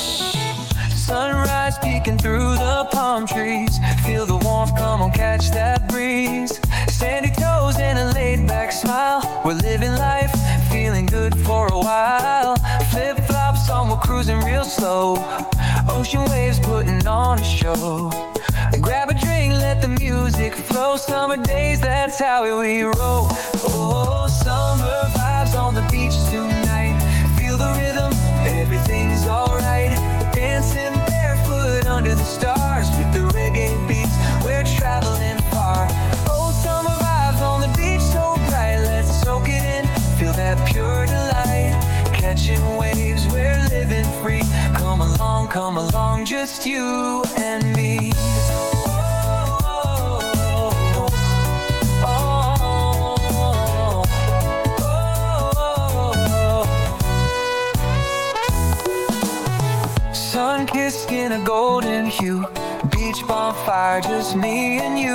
Sunrise peeking through the palm trees. Feel the warmth, come on, catch that breeze. Sandy toes and a laid back smile. We're living life, feeling good for a while. Flip cruising. real slow. Ocean waves putting on a show. Grab a drink, let the music flow. Summer days, that's how we roll. Oh, summer come along, just you and me. Sun kissed skin a golden hue. Beach bonfire, just me and you.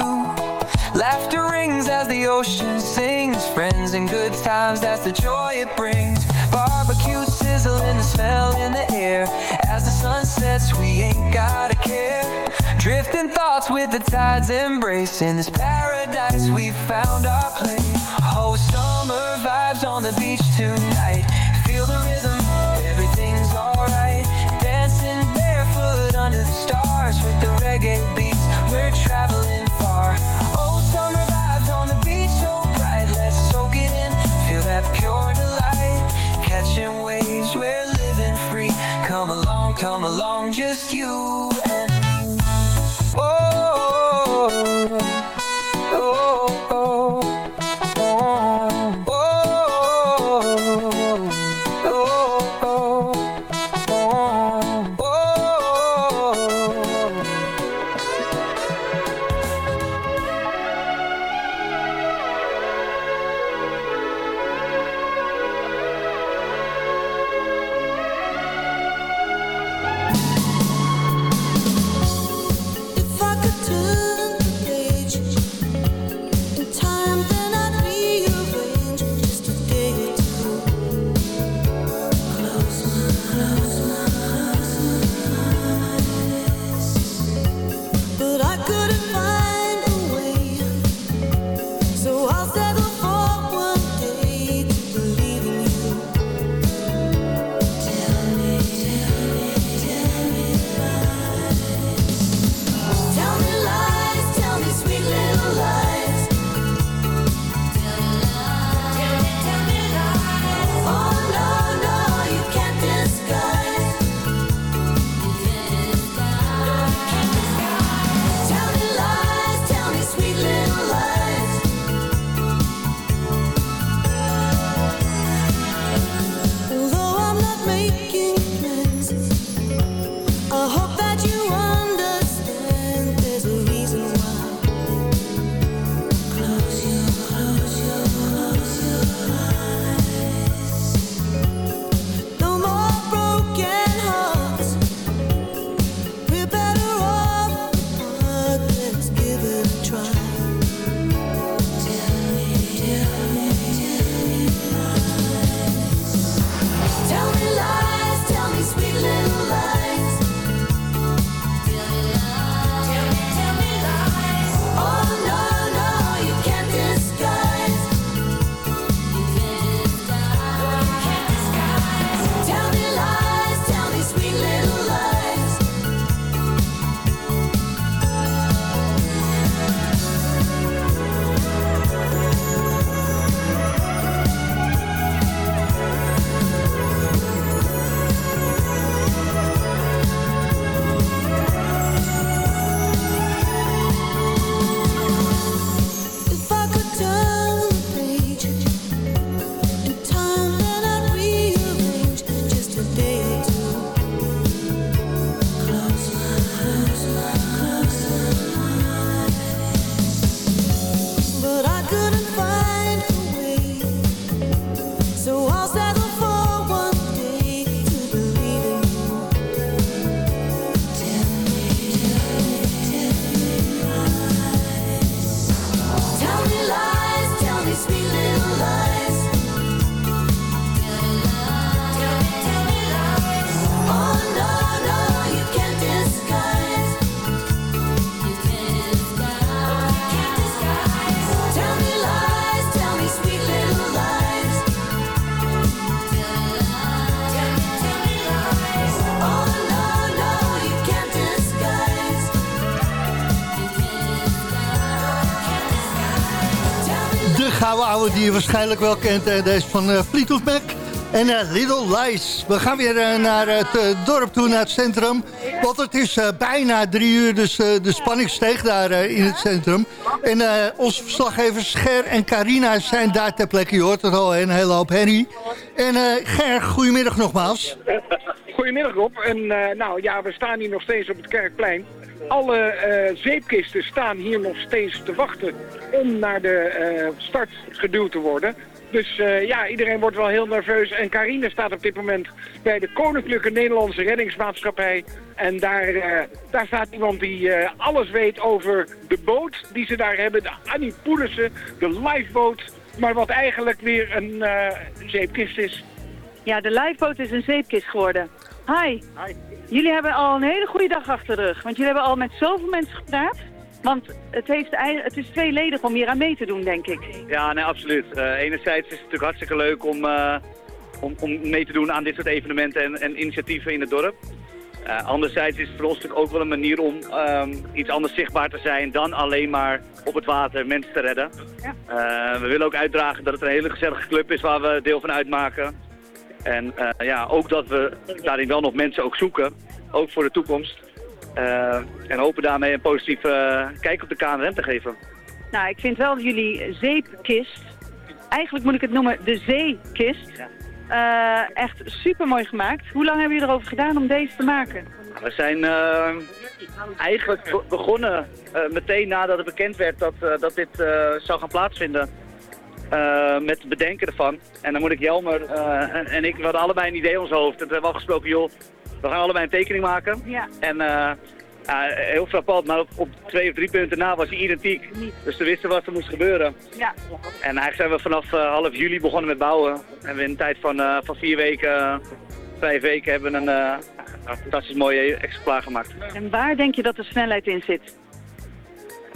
Laughter rings as the ocean sings. Friends and good times, that's the joy it brings. Barbecue sizzling, the smell in the air. As the sun sets, we ain't gotta care. Drifting thoughts with the tides embracing this paradise, we found our place. Oh, summer vibes on the beach tonight. Feel the rhythm, everything's alright. Dancing barefoot under the stars with the reggae beats. We're traveling Come along, just you die je waarschijnlijk wel kent. eh, deze van eh, Fleetwood Mac en eh, Little Lies. We gaan weer eh, naar het dorp toe, naar het centrum. Want het is bijna drie uur, dus de spanning steeg daar in het centrum. En onze verslaggevers Ger en Carina zijn daar ter plekke. Je hoort het al, een hele hoop. En Ger, goedemiddag nogmaals. Goedemiddag Rob. En nou ja, we staan hier nog steeds op het Kerkplein. Alle eh, zeepkisten staan hier nog steeds te wachten om naar de eh, start geduwd te worden. Dus eh, ja, iedereen wordt wel heel nerveus. En Carine staat op dit moment bij de Koninklijke Nederlandse Reddingsmaatschappij. En daar, daar staat iemand die alles weet over de boot die ze daar hebben. De Annie Poelissen, de lifeboat. Maar wat eigenlijk weer een zeepkist is. Ja, de lifeboat is een zeepkist geworden. Hi. Jullie hebben al een hele goede dag achter de rug. Want jullie hebben al met zoveel mensen gepraat. Want het, heeft, het is tweeledig om hier aan mee te doen, denk ik. Ja, nee, absoluut. Eh, enerzijds is het natuurlijk hartstikke leuk om, eh, om, om mee te doen aan dit soort evenementen en, en initiatieven in het dorp. Eh, anderzijds is het voor ons natuurlijk ook wel een manier om ehm, iets anders zichtbaar te zijn dan alleen maar op het water mensen te redden. Eh, we willen ook uitdragen dat het een hele gezellige club is waar we deel van uitmaken. En eh, ja, ook dat we daarin wel nog mensen ook zoeken, ook voor de toekomst. Eh, en hopen daarmee een positieve eh, kijk op de KNRM te geven. Nou, ik vind wel jullie zeepkist, eigenlijk moet ik het noemen de zeekist, echt super mooi gemaakt. Hoe lang hebben jullie erover gedaan om deze te maken? We zijn eigenlijk be- begonnen meteen nadat het bekend werd dat, dat dit zou gaan plaatsvinden. Eh, met het bedenken ervan. En dan moet ik Jelmer eh, en, en ik, we hadden allebei een idee in ons hoofd. En toen hebben we afgesproken, joh, we gaan allebei een tekening maken. Ja. En eh, heel frappant, maar op, op twee of drie punten na was hij identiek. Dus we wisten wat er moest gebeuren. Ja. En eigenlijk zijn we vanaf half juli begonnen met bouwen. En we in een tijd van, van vier weken, vijf weken hebben we een fantastisch mooi exemplaar gemaakt. En waar denk je dat de snelheid in zit?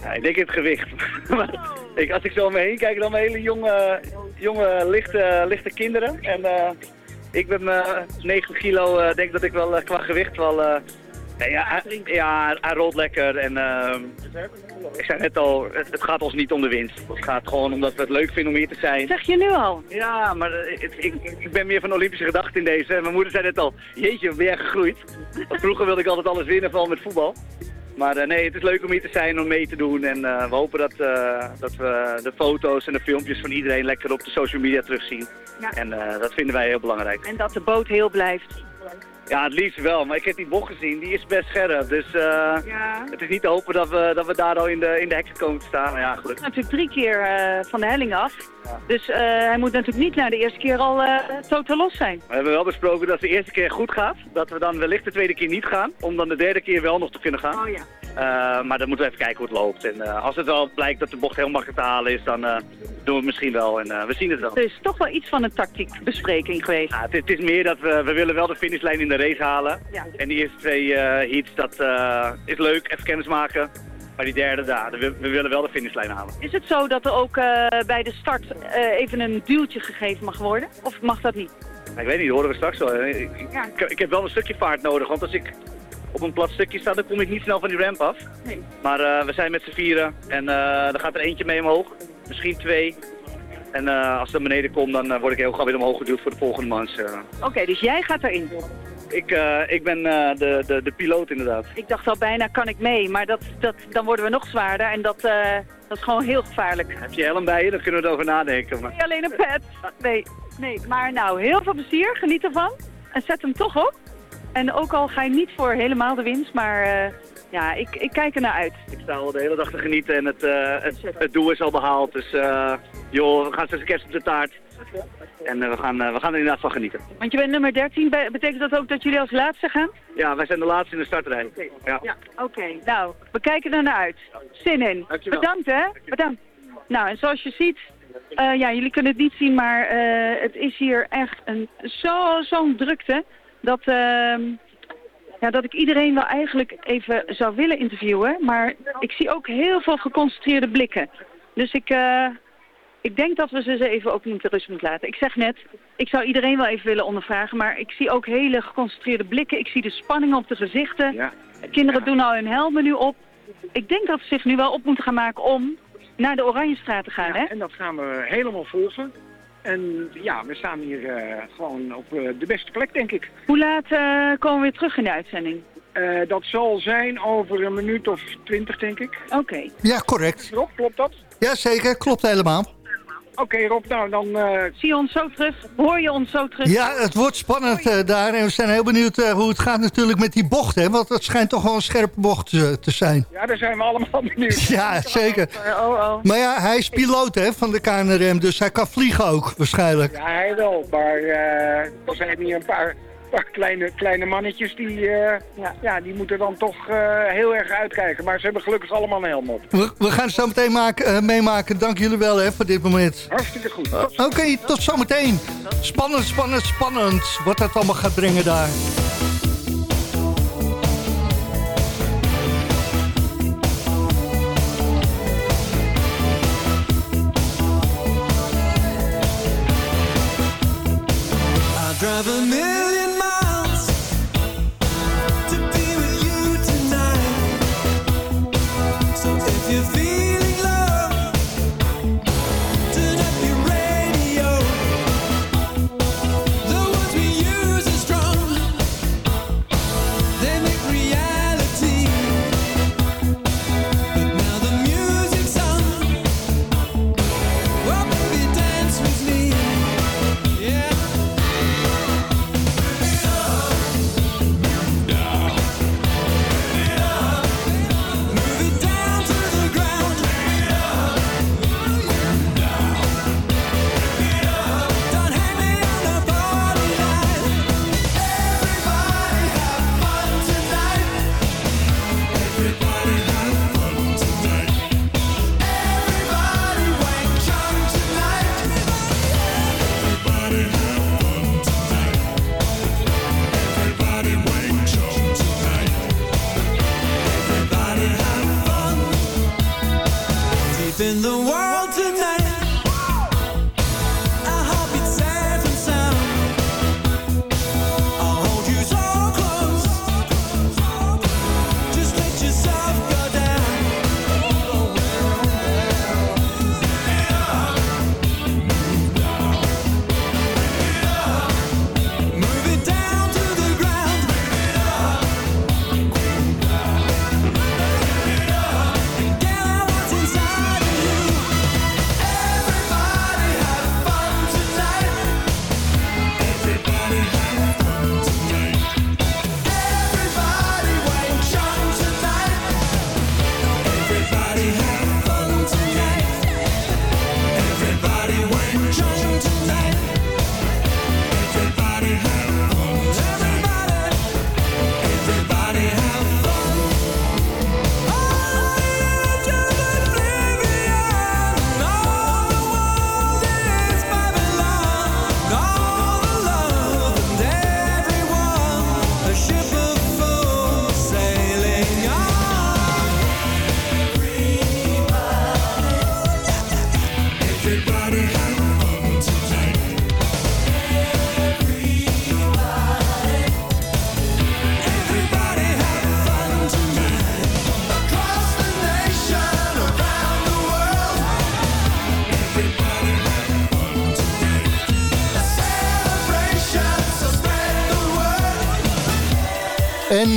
Ja, ik denk het gewicht. Maar ik, als ik zo om me heen kijk, dan hele jonge, jonge lichte, lichte kinderen. En eh, ik ben eh 90 kilo, eh, denk dat ik wel eh, qua gewicht wel... eh, ja, hij, ja, hij rolt lekker en eh, ik zei net al, het, het gaat ons niet om de winst. Het gaat gewoon omdat we het leuk vinden om hier te zijn. Zeg je nu al? Ja, maar eh, het- ik, ik ben meer van Olympische gedachten in deze. Mijn moeder zei net al, jeetje, ben jij gegroeid? Want vroeger wilde ik altijd alles winnen, vooral met voetbal. Maar eh, nee, het is leuk om hier te zijn, om mee te doen. En eh, we hopen dat, eh, dat we de foto's en de filmpjes van iedereen lekker op de social media terugzien. Ja. En dat vinden wij heel belangrijk. En dat de boot heel blijft. Ja, het liefst wel. Maar ik heb die bocht gezien, die is best scherp. Dus Ja. het is niet te hopen dat we, dat we daar al in de, in de hekken komen te staan. Maar ja, gelukkig. Natuurlijk drie keer van de helling af. Dus eh, hij moet natuurlijk niet na de eerste keer al eh, totaal los zijn. We hebben wel besproken dat de eerste keer goed gaat. Dat we dan wellicht de tweede keer niet gaan. Om dan de derde keer wel nog te kunnen gaan. Oh ja. Eh, maar dan moeten we even kijken hoe het loopt. En als het wel blijkt dat de bocht heel makkelijk te halen is, dan doen we het misschien wel. En we zien het wel. Er is toch wel iets van een tactiekbespreking geweest. Ja, het, is- het is meer dat we, we willen wel de finishlijn in de race halen. Ja. En die eerste twee heats, dat is leuk, even kennis maken. Maar die derde, daar, we, we willen wel de finishlijn halen. Is het zo dat er ook eh, bij de start eh, even een duwtje gegeven mag worden? Of mag dat niet? Ik weet niet, dat horen we straks wel. Ik, ik, ik- ik heb wel een stukje vaart nodig, want als ik op een plat stukje sta, dan kom ik niet snel van die ramp af. Nee. Maar eh, we zijn met z'n vieren en uh, er gaat er eentje mee omhoog, misschien twee. En als het naar beneden komt, dan word ik heel gauw weer omhoog geduwd voor de volgende mans. Oké, dus jij gaat erin. Ik, eh, ik ben eh, de, de, de piloot inderdaad. Ik dacht al bijna kan ik mee, maar dat, dat, dan worden we nog zwaarder en dat, eh, dat is gewoon heel gevaarlijk. Heb je helm bij je, dan kunnen we erover nadenken. Maar... Niet alleen een pet. Nee, nee, maar nou, heel veel plezier, geniet ervan. En zet hem toch op. En ook al ga je niet voor helemaal de winst, maar ja, ik, ik kijk er naar uit. Ik sta al de hele dag te genieten en het, het, het doel is al behaald. Dus joh, we gaan straks kerst op de taart. En eh, we, gaan, eh, we gaan er inderdaad van genieten. Want je bent nummer 13, Be- betekent dat ook dat jullie als laatste gaan? Ja, wij zijn de laatste in de startrij. Ja. Ja, oké. Nou, we kijken er naar uit. Zin in. Dankjewel. Bedankt hè. Bedankt. Nou, en zoals je ziet, eh, ja, jullie kunnen het niet zien, maar het is hier echt een zo- zo'n drukte dat, ehm, ja, dat ik iedereen wel eigenlijk even zou willen interviewen. Maar ik zie ook heel veel geconcentreerde blikken. Dus ik, ik denk dat we ze ze even ook niet rust moeten laten. Ik zeg net, ik zou iedereen wel even willen ondervragen, maar ik zie ook hele geconcentreerde blikken. Ik zie de spanning op de gezichten. Kinderen doen al hun helmen nu op. Ik denk dat ze zich nu wel op moeten gaan maken om naar de Oranjestraat te gaan, hè? En dat gaan we helemaal volgen. En ja, we staan hier eh, gewoon op eh, de beste plek, denk ik. Hoe laat eh, komen we weer terug in de uitzending? Eh, dat zal zijn over een minuut of twintig, denk ik. Oké. Ja, correct. Rob, klopt dat? Ja, zeker. Klopt helemaal. Oké, Rob, nou dan... eh, Zie je ons zo terug? Hoor je ons zo terug? Ja, het wordt spannend eh, daar. En we zijn heel benieuwd eh, hoe het gaat natuurlijk met die bocht. Hè? Want het schijnt toch wel een scherpe bocht te zijn. Ja, daar zijn we allemaal benieuwd. Ja, zeker. oh, oh. Maar ja, hij is piloot hè, van de KNRM, dus hij kan vliegen ook waarschijnlijk. Ja, hij wel. Maar er zijn hier een paar, paar kleine, kleine mannetjes die, eh, ja. ja, die moeten dan toch eh, heel erg uitkijken. Maar ze hebben gelukkig allemaal een helm op. We, we gaan het zo meteen maken, eh, meemaken. Dank jullie wel hè, voor dit moment. Hartstikke goed. Oké, tot zometeen. Spannend, spannend, spannend. Wat dat allemaal gaat brengen daar. I drive a million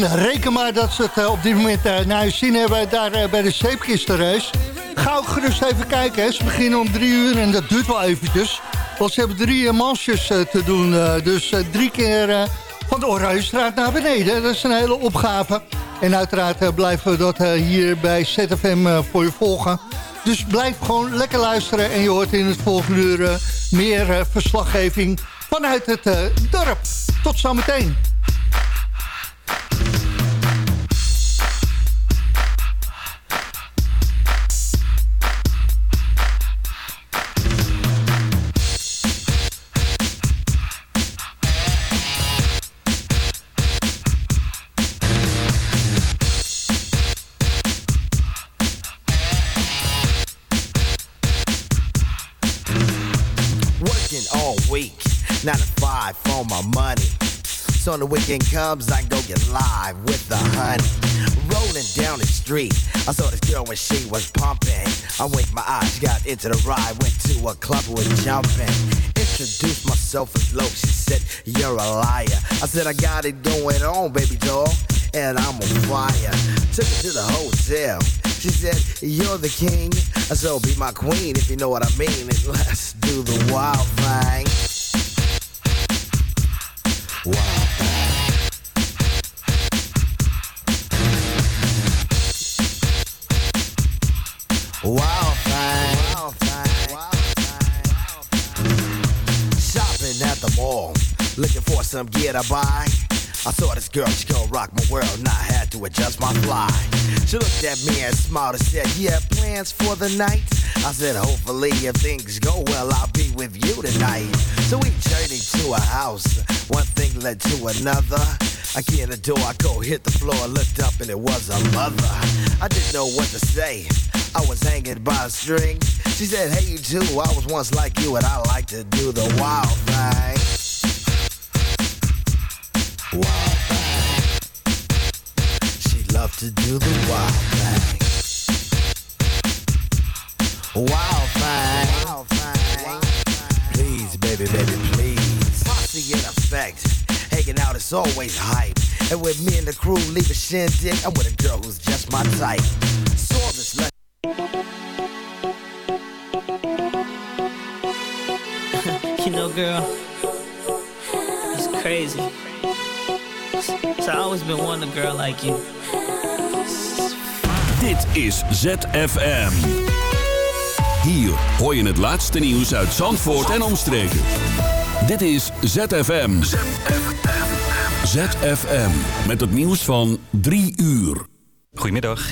En reken maar dat ze het eh, op dit moment uh, naar je zin hebben daar eh, bij de zeepkistenreus. Ga ook gerust even kijken. Hè. Ze beginnen om drie uur en dat duurt wel eventjes. Want ze hebben drie mansjes eh, te doen. eh, dus eh, drie keer eh, van de Oranjestraat naar beneden. Dat is een hele opgave. En uiteraard eh, blijven we dat eh, hier bij ZFM eh, voor je volgen. Dus blijf gewoon lekker luisteren. En je hoort in het volgende uur eh, meer eh, verslaggeving vanuit het eh, dorp. Tot zometeen. When the weekend comes, I go get live with the honey. Rolling down the street, I saw this girl when she was pumping. I winked my eyes, got into the ride, went to a club with jumping. Introduced myself as low, she said, You're a liar. I said, I got it going on, baby doll, and I'm on fire. Took her to the hotel. She said, You're the king, I so be my queen if you know what I mean. And let's do the wild thing. Wild some gear to buy. I saw this girl, she gon' rock my world, and I had to adjust my fly. She looked at me and smiled and said, You have plans for the night? I said, Hopefully, if things go well, I'll be with you tonight. So we journeyed to a house, one thing led to another. I get in the door, I go hit the floor, looked up, and it was a mother. I didn't know what to say. I was hanging by a string. She said, Hey, you too. I was once like you, and I like to do the wild thing. Wild thing. She loved to do the wild thing. Wild thing. Wild thing. Please, baby, baby, please. Posse in effect. Hanging out is always hype. And with me and the crew leave a shindig, I'm with a girl who's just my type. Saw this le- You know, girl, it's crazy. So I always been wanting a girl like you. Dit is ZFM. Hier hoor je het laatste nieuws uit Zandvoort en omstreken. Dit is ZFM. ZFM. Met het nieuws van 3 uur. Goedemiddag,